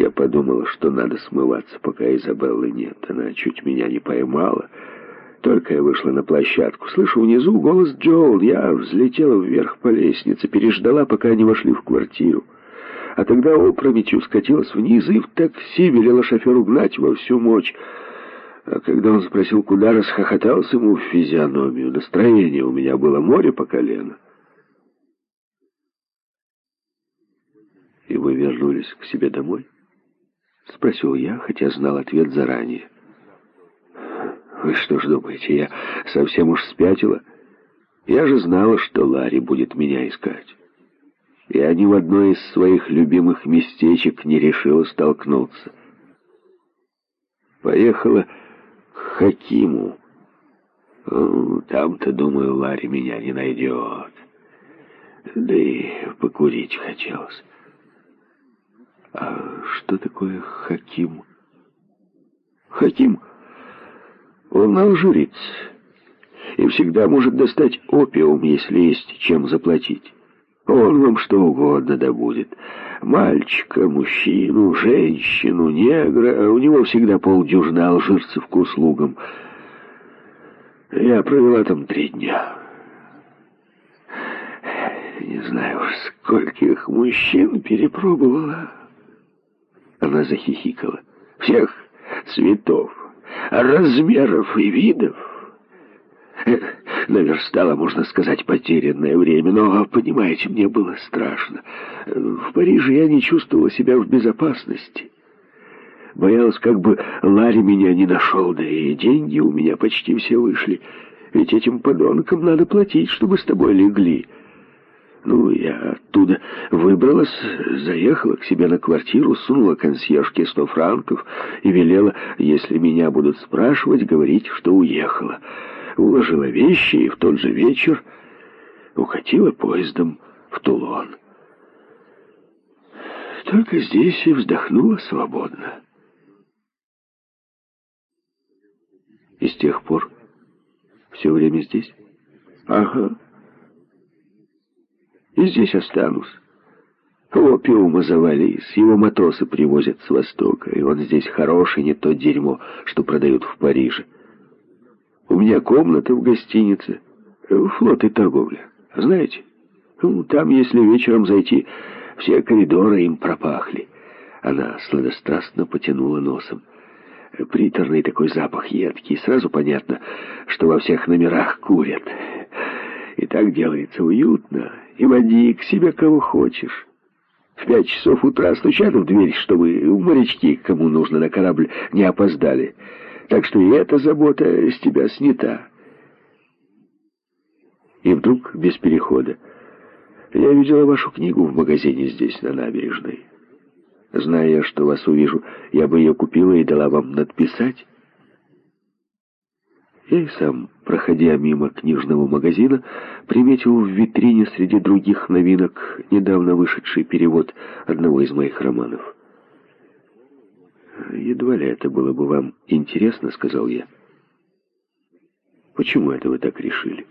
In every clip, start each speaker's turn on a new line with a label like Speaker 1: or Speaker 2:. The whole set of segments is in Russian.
Speaker 1: я подумала, что надо смываться, пока Изабеллы нет. Она чуть меня не поймала. Только я вышла на площадку, слышу внизу голос Джоул. Я взлетела вверх по лестнице, переждала, пока они вошли в квартиру. А тогда опрометью скатилась вниз и в такси велела шоферу гнать во всю мощь. А когда он спросил, куда, расхохотался ему в физиономию. Настроение у меня было море по колено. «И вы вернулись к себе домой?» — спросил я, хотя знал ответ заранее. «Вы что ж думаете, я совсем уж спятила? Я же знала, что Ларри будет меня искать. Я ни в одно из своих любимых местечек не решила столкнуться. Поехала к Хакиму. Там-то, думаю, Ларри меня не найдет. Да и покурить хотелось». А что такое Хаким? Хаким, он алжирец. И всегда может достать опиум, если есть чем заплатить. Он вам что угодно добудет. Мальчика, мужчину, женщину, негра. У него всегда полдюжины алжирцев к услугам. Я провела там три дня. Не знаю уж, скольких мужчин перепробовала. Она захихикала. «Всех цветов, размеров и видов». Наверстала, можно сказать, потерянное время, но, понимаете, мне было страшно. В Париже я не чувствовала себя в безопасности. Боялась, как бы Ларри меня не нашел, да и деньги у меня почти все вышли. Ведь этим подонкам надо платить, чтобы с тобой легли. Ну, я оттуда выбралась, заехала к себе на квартиру, сунула консьержке сто франков и велела, если меня будут спрашивать, говорить, что уехала. Уложила вещи и в тот же вечер укатила поездом в Тулон. Только здесь и вздохнула свободно. И с тех пор все время здесь? Ага и здесь останусь. Опиума завались, его матросы привозят с Востока, и он здесь хороший, не то дерьмо, что продают в Париже. У меня комната в гостинице, флот и торговля. Знаете, ну, там, если вечером зайти, все коридоры им пропахли. Она сладострастно потянула носом. Приторный такой запах едкий, сразу понятно, что во всех номерах курят. И так делается уютно, и води к себе кого хочешь. В пять часов утра стучат в дверь, чтобы морячки, кому нужно на корабль, не опоздали. Так что и эта забота с тебя снята. И вдруг, без перехода, я видела вашу книгу в магазине здесь, на набережной. Зная, что вас увижу, я бы ее купила и дала вам надписать. Я и сам, проходя мимо книжного магазина, приметил в витрине среди других новинок недавно вышедший перевод одного из моих романов. «Едва ли это было бы вам интересно», — сказал я. «Почему это вы так решили?»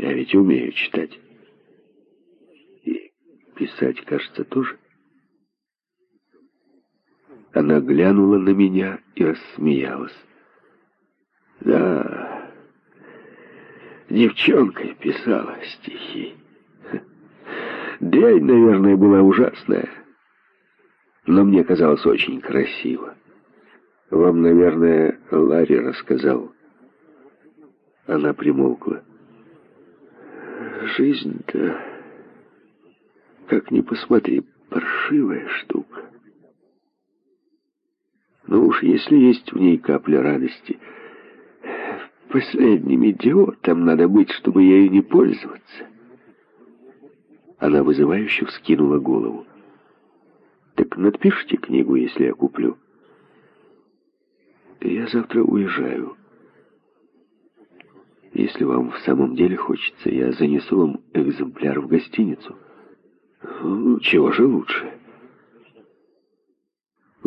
Speaker 1: «Я ведь умею читать. И писать, кажется, тоже». Она глянула на меня и рассмеялась. Да, девчонкой писала стихи. Дрянь, наверное, была ужасная, но мне казалось очень красиво. Вам, наверное, Ларри рассказал. Она примолкла. Жизнь-то, как ни посмотри, паршивая штука. Но уж если есть в ней капля радости — Последним идиотом надо быть, чтобы ею не пользоваться. Она вызывающе вскинула голову. Так напишите книгу, если я куплю. Я завтра уезжаю. Если вам в самом деле хочется, я занесу вам экземпляр в гостиницу. Ну, чего же лучше?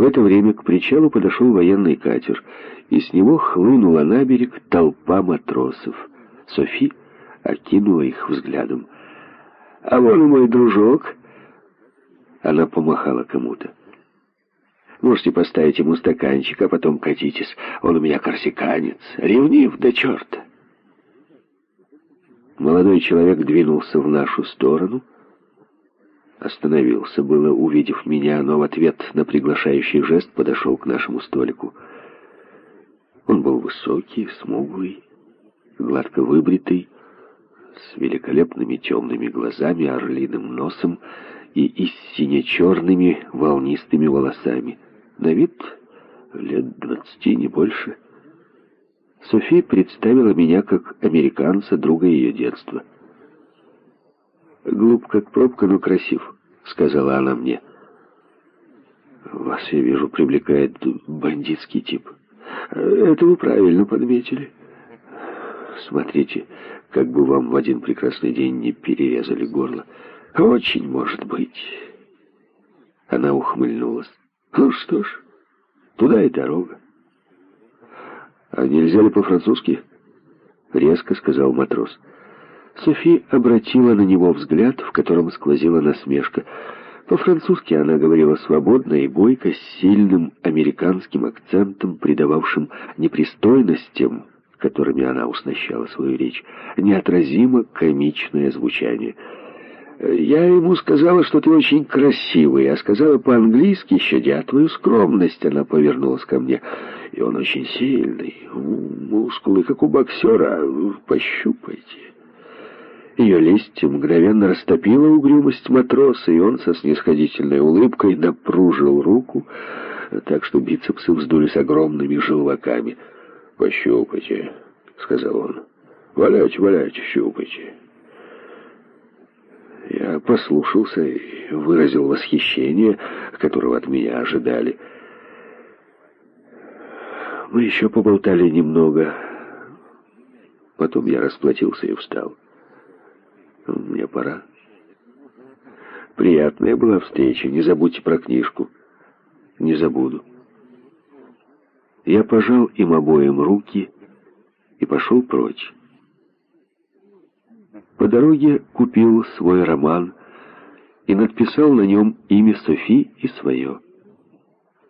Speaker 1: В это время к причалу подошел военный катер, и с него хлынула на берег толпа матросов. Софи окинула их взглядом. «А вон и мой дружок!» Она помахала кому-то. Можете поставить ему стаканчик, а потом катитесь. Он у меня корсиканец, ревнив до черта. Молодой человек двинулся в нашу сторону, остановился было, увидев меня, но в ответ на приглашающий жест подошел к нашему столику. Он был высокий, смуглый, гладко выбритый, с великолепными темными глазами, орлиным носом и истинно черными волнистыми волосами. На вид лет двадцати, не больше. Софи представила меня как американца, друга ее детства. «Глуп, как пробка, но красив», — сказала она мне. «Вас, я вижу, привлекает бандитский тип. Это вы правильно подметили. Смотрите, как бы вам в один прекрасный день не перерезали горло. Очень может быть». Она ухмыльнулась. «Ну что ж, туда и дорога». «А нельзя ли по-французски?» — резко сказал матрос. Софи обратила на него взгляд, в котором сквозила насмешка. По-французски она говорила свободно и бойко, с сильным американским акцентом, придававшим непристойностям, которыми она уснащала свою речь, неотразимо комичное звучание — я ему сказала, что ты очень красивый, а сказала по-английски, щадя твою скромность. Она повернулась ко мне. И он очень сильный, мускулы, как у боксера. Пощупайте. Ее лесть мгновенно растопила угрюмость матроса, и он со снисходительной улыбкой напружил руку, так что бицепсы вздулись огромными желваками. «Пощупайте», — сказал он. «Валяйте, валяйте, щупайте». Я послушался и выразил восхищение, которого от меня ожидали. Мы еще поболтали немного. Потом я расплатился и встал. Мне пора. Приятная была встреча. Не забудьте про книжку. Не забуду. Я пожал им обоим руки и пошел прочь. По дороге купил свой роман и надписал на нем имя Софи и свое.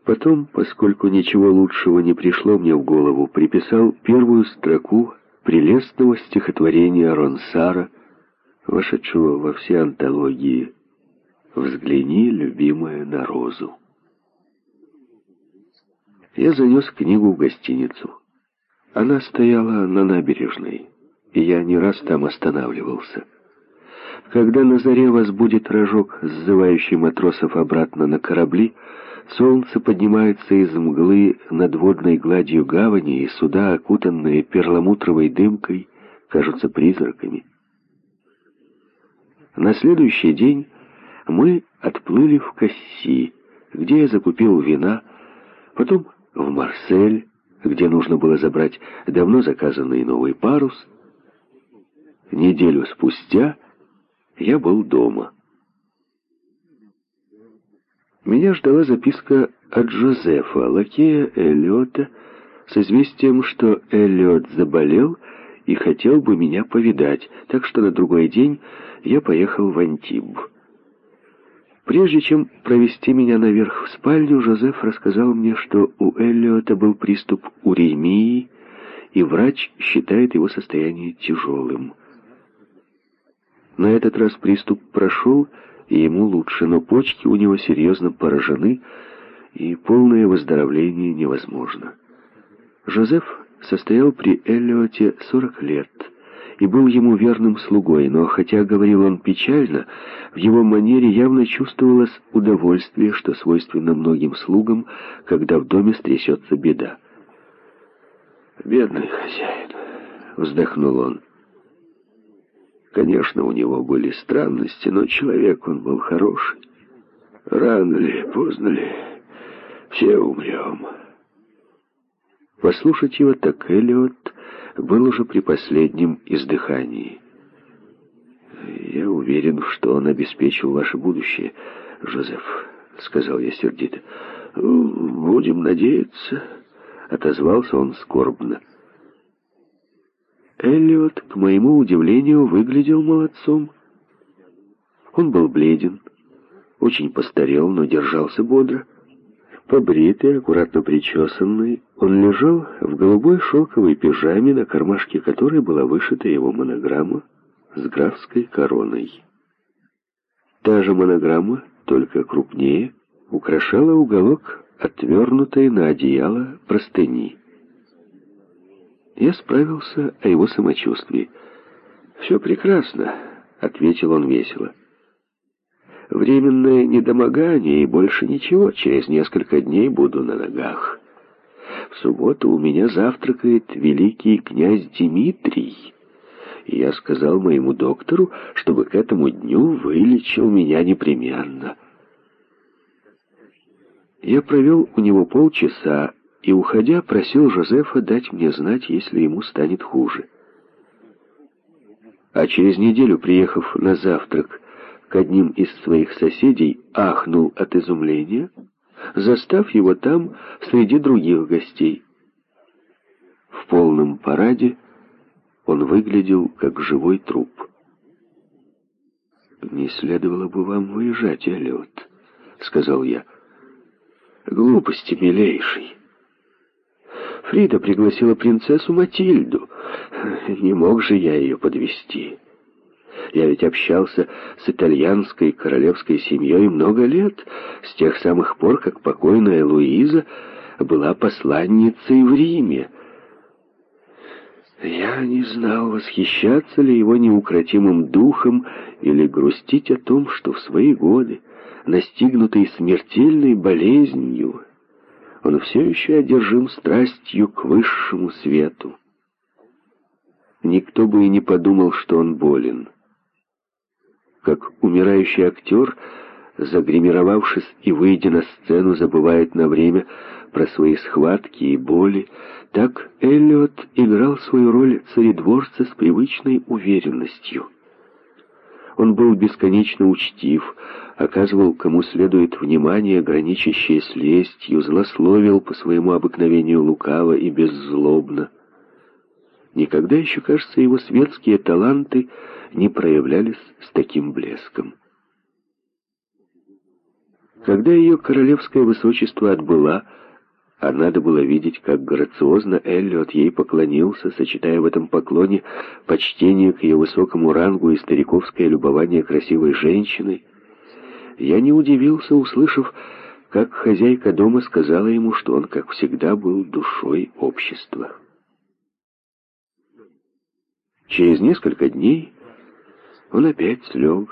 Speaker 1: Потом, поскольку ничего лучшего не пришло мне в голову, приписал первую строку прелестного стихотворения Ронсара, вошедшего во все антологии «Взгляни, любимая, на розу». Я занес книгу в гостиницу. Она стояла на набережной и я не раз там останавливался. Когда на заре вас будет рожок, сзывающий матросов обратно на корабли, солнце поднимается из мглы над водной гладью гавани, и суда, окутанные перламутровой дымкой, кажутся призраками. На следующий день мы отплыли в Касси, где я закупил вина, потом в Марсель, где нужно было забрать давно заказанный новый парус, Неделю спустя я был дома. Меня ждала записка от Джозефа, лакея Эллиота, с известием, что Эллиот заболел и хотел бы меня повидать, так что на другой день я поехал в Антиб. Прежде чем провести меня наверх в спальню, Жозеф рассказал мне, что у Эллиота был приступ уремии, и врач считает его состояние тяжелым. На этот раз приступ прошел, и ему лучше, но почки у него серьезно поражены, и полное выздоровление невозможно. Жозеф состоял при Эллиоте 40 лет и был ему верным слугой, но хотя говорил он печально, в его манере явно чувствовалось удовольствие, что свойственно многим слугам, когда в доме стрясется беда. «Бедный хозяин», — вздохнул он, — Конечно, у него были странности, но человек он был хороший. Рано ли, поздно ли, все умрем. Послушать его так Эллиот был уже при последнем издыхании. «Я уверен, что он обеспечил ваше будущее, Жозеф», — сказал я сердито. «Будем надеяться», — отозвался он скорбно. Эллиот, к моему удивлению, выглядел молодцом. Он был бледен, очень постарел, но держался бодро. Побритый, аккуратно причесанный, он лежал в голубой шелковой пижаме, на кармашке которой была вышита его монограмма с графской короной. Та же монограмма, только крупнее, украшала уголок отвернутой на одеяло простыни. Я справился о его самочувствии. «Все прекрасно», — ответил он весело. «Временное недомогание и больше ничего. Через несколько дней буду на ногах. В субботу у меня завтракает великий князь Дмитрий» и я сказал моему доктору, чтобы к этому дню вылечил меня непременно. Я провел у него полчаса и, уходя, просил Жозефа дать мне знать, если ему станет хуже. А через неделю, приехав на завтрак к одним из своих соседей, ахнул от изумления, застав его там среди других гостей. В полном параде он выглядел как живой труп. «Не следовало бы вам выезжать, Эллиот», — сказал я. «Глупости, милейший. Фрида пригласила принцессу Матильду. Не мог же я ее подвести. Я ведь общался с итальянской королевской семьей много лет, с тех самых пор, как покойная Луиза была посланницей в Риме. Я не знал, восхищаться ли его неукротимым духом или грустить о том, что в свои годы, настигнутый смертельной болезнью, он все еще одержим страстью к высшему свету. Никто бы и не подумал, что он болен. Как умирающий актер, загримировавшись и выйдя на сцену, забывает на время про свои схватки и боли, так Эллиот играл свою роль царедворца с привычной уверенностью. Он был бесконечно учтив, оказывал кому следует внимание, граничащее с лестью, злословил по своему обыкновению лукаво и беззлобно. Никогда еще, кажется, его светские таланты не проявлялись с таким блеском. Когда ее королевское высочество отбыла, а надо было видеть, как грациозно Эллиот ей поклонился, сочетая в этом поклоне почтение к ее высокому рангу и стариковское любование красивой женщиной, я не удивился, услышав, как хозяйка дома сказала ему, что он, как всегда, был душой общества. Через несколько дней он опять слег,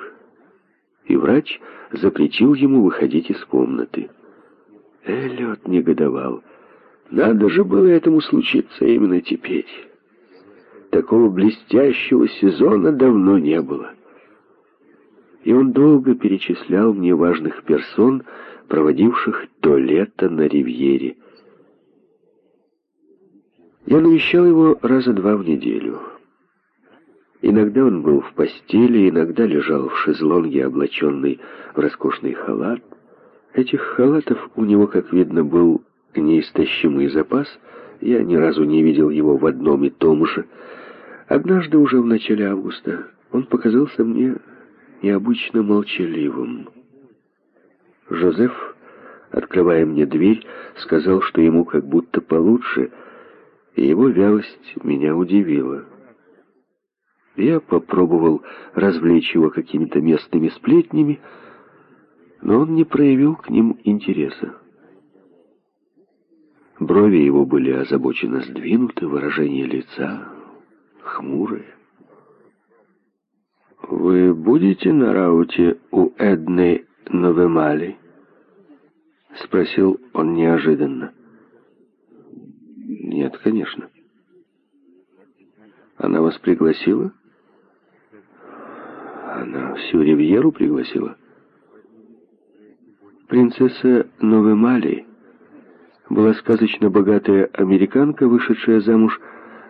Speaker 1: и врач запретил ему выходить из комнаты. Эллиот негодовал. Надо же было этому случиться именно теперь. Такого блестящего сезона давно не было и он долго перечислял мне важных персон, проводивших то лето на ривьере. Я навещал его раза два в неделю. Иногда он был в постели, иногда лежал в шезлонге, облаченный в роскошный халат. Этих халатов у него, как видно, был неистощимый запас. Я ни разу не видел его в одном и том же. Однажды, уже в начале августа, он показался мне необычно молчаливым. Жозеф, открывая мне дверь, сказал, что ему как будто получше, и его вялость меня удивила. Я попробовал развлечь его какими-то местными сплетнями, но он не проявил к ним интереса. Брови его были озабоченно сдвинуты, выражение лица хмурое. «Вы будете на рауте у Эдны Новемали?» — спросил он неожиданно. «Нет, конечно». «Она вас пригласила?» «Она всю Ривьеру пригласила?» Принцесса Новемали была сказочно богатая американка, вышедшая замуж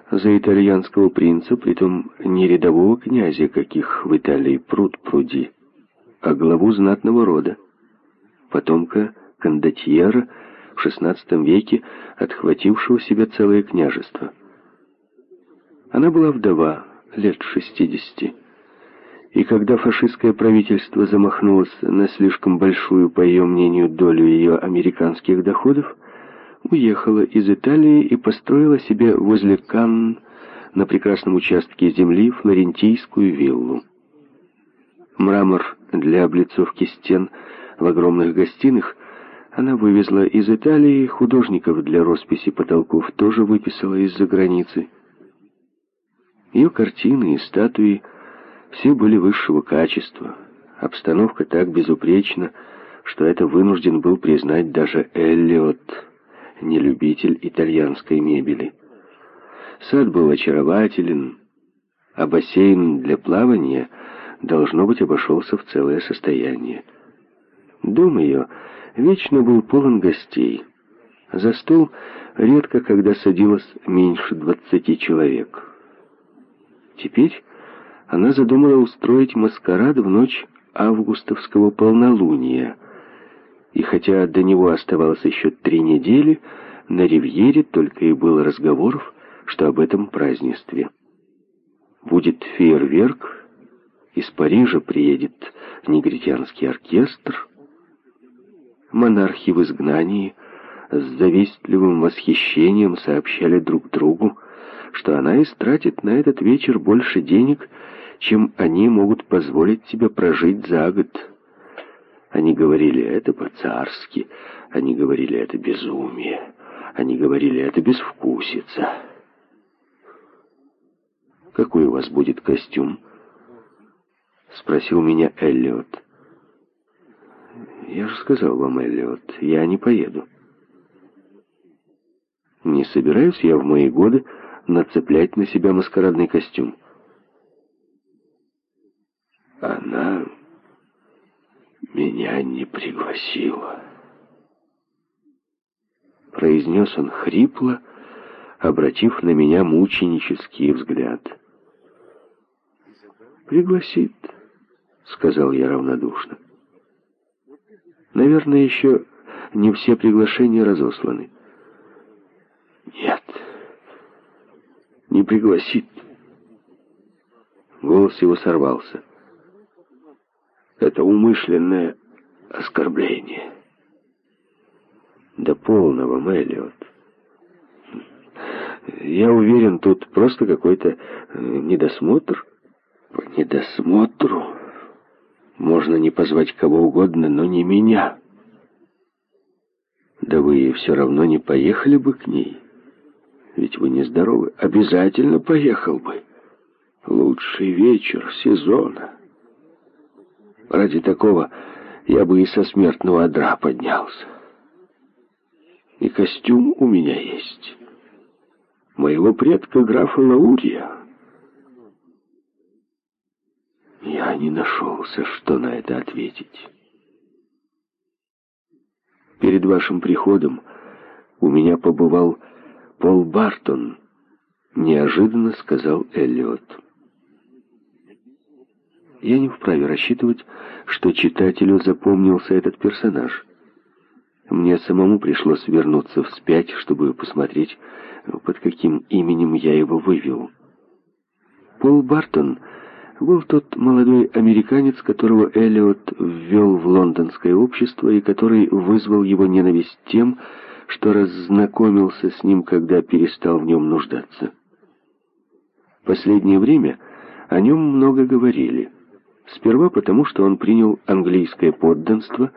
Speaker 1: за итальянского принца, притом не рядового князя, каких в Италии пруд пруди, а главу знатного рода, потомка кондотьера в XVI веке, отхватившего себе целое княжество. Она была вдова, лет шестидесяти, И когда фашистское правительство замахнулось на слишком большую, по ее мнению, долю ее американских доходов, уехала из Италии и построила себе возле Канн на прекрасном участке земли флорентийскую виллу. Мрамор для облицовки стен в огромных гостиных она вывезла из Италии, художников для росписи потолков тоже выписала из-за границы. Ее картины и статуи все были высшего качества. Обстановка так безупречна, что это вынужден был признать даже Эллиот, не любитель итальянской мебели. Сад был очарователен, а бассейн для плавания, должно быть, обошелся в целое состояние. Дом ее вечно был полон гостей. За стол редко когда садилось меньше двадцати человек. Теперь она задумала устроить маскарад в ночь августовского полнолуния. И хотя до него оставалось еще три недели, на ривьере только и было разговоров, что об этом празднестве. Будет фейерверк, из Парижа приедет негритянский оркестр, монархи в изгнании с завистливым восхищением сообщали друг другу, что она истратит на этот вечер больше денег, чем они могут позволить себе прожить за год. Они говорили это по-царски, они говорили это безумие, они говорили это безвкусица. «Какой у вас будет костюм?» — спросил меня Эллиот. «Я же сказал вам, Эллиот, я не поеду. Не собираюсь я в мои годы нацеплять на себя маскарадный костюм. Она меня не пригласила. Произнес он хрипло, обратив на меня мученический взгляд. «Пригласит», — сказал я равнодушно. «Наверное, еще не все приглашения разосланы». «Нет, не пригласит». Голос его сорвался. Это умышленное оскорбление. До полного, Мэллиот. Я уверен, тут просто какой-то э, недосмотр. По недосмотру можно не позвать кого угодно, но не меня. Да вы все равно не поехали бы к ней. Ведь вы нездоровы. Обязательно поехал бы. Лучший вечер сезона. Ради такого я бы и со смертного одра поднялся. И костюм у меня есть. Моего предка графа Лаурия. Я не нашелся, что на это ответить. Перед вашим приходом у меня побывал Пол Бартон, неожиданно сказал Эллиот. Я не вправе рассчитывать, что читателю запомнился этот персонаж. Мне самому пришлось вернуться вспять, чтобы посмотреть, под каким именем я его вывел. Пол Бартон был тот молодой американец, которого Эллиот ввел в лондонское общество и который вызвал его ненависть тем, что раззнакомился с ним, когда перестал в нем нуждаться. Последнее время о нем много говорили. Сперва потому, что он принял английское подданство,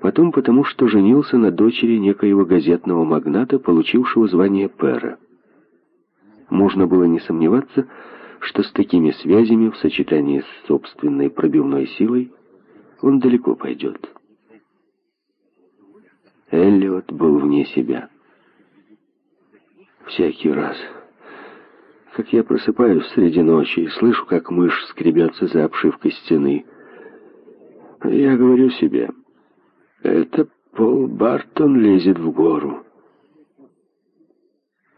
Speaker 1: потом потому, что женился на дочери некоего газетного магната, получившего звание пэра. Можно было не сомневаться, что с такими связями в сочетании с собственной пробивной силой он далеко пойдет. Эллиот был вне себя. Всякий раз как я просыпаюсь среди ночи и слышу, как мышь скребется за обшивкой стены. Я говорю себе, это Пол Бартон лезет в гору.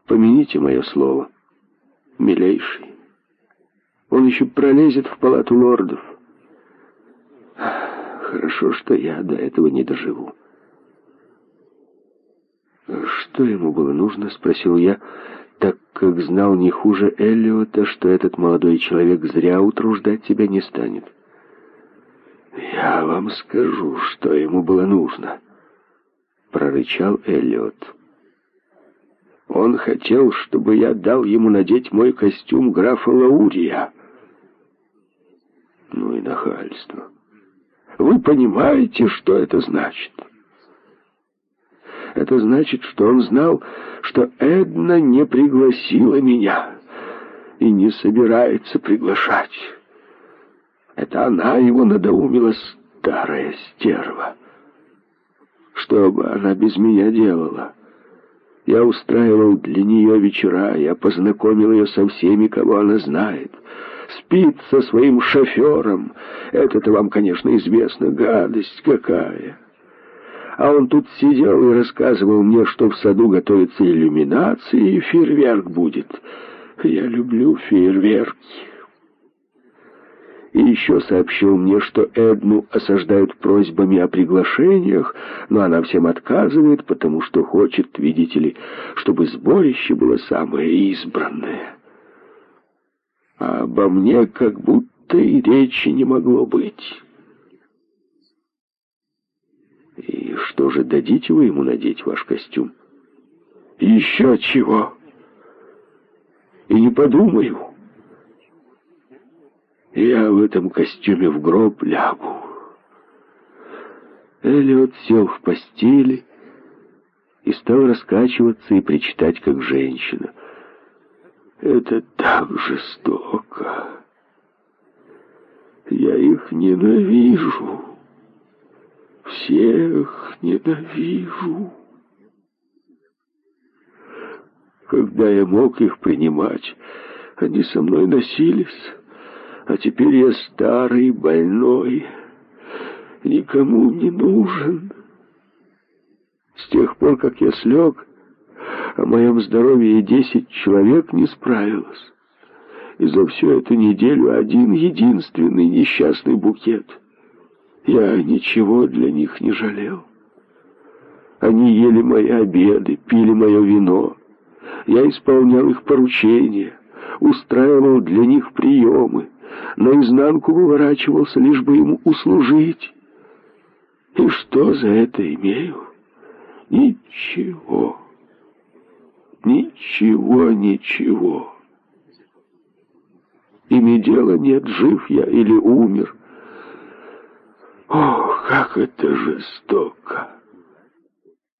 Speaker 1: Помяните мое слово, милейший. Он еще пролезет в палату лордов. Хорошо, что я до этого не доживу. «Что ему было нужно?» — спросил я, так как знал не хуже Эллиота, что этот молодой человек зря утруждать тебя не станет. «Я вам скажу, что ему было нужно», — прорычал Эллиот. «Он хотел, чтобы я дал ему надеть мой костюм графа Лаурия». «Ну и нахальство. Вы понимаете, что это значит?» Это значит, что он знал, что Эдна не пригласила меня и не собирается приглашать. Это она его надоумила, старая стерва. Что бы она без меня делала? Я устраивал для нее вечера, я познакомил ее со всеми, кого она знает. Спит со своим шофером. Это-то вам, конечно, известно, гадость какая. А он тут сидел и рассказывал мне, что в саду готовится иллюминация и фейерверк будет. Я люблю фейерверки. И еще сообщил мне, что Эдну осаждают просьбами о приглашениях, но она всем отказывает, потому что хочет, видите ли, чтобы сборище было самое избранное. А обо мне как будто и речи не могло быть». И что же, дадите вы ему надеть ваш костюм? Еще чего? И не подумаю. Я в этом костюме в гроб лягу. Эллиот сел в постели и стал раскачиваться и причитать, как женщина. Это так жестоко. Я их ненавижу. Всех ненавижу. Когда я мог их принимать, они со мной носились, а теперь я старый, больной, никому не нужен. С тех пор, как я слег, о моем здоровье десять человек не справилось. И за всю эту неделю один единственный несчастный букет — я ничего для них не жалел. Они ели мои обеды, пили мое вино. Я исполнял их поручения, устраивал для них приемы, наизнанку выворачивался, лишь бы ему услужить. И что за это имею? Ничего. Ничего, ничего. Ими дела нет, жив я или умер. Ох, как это жестоко!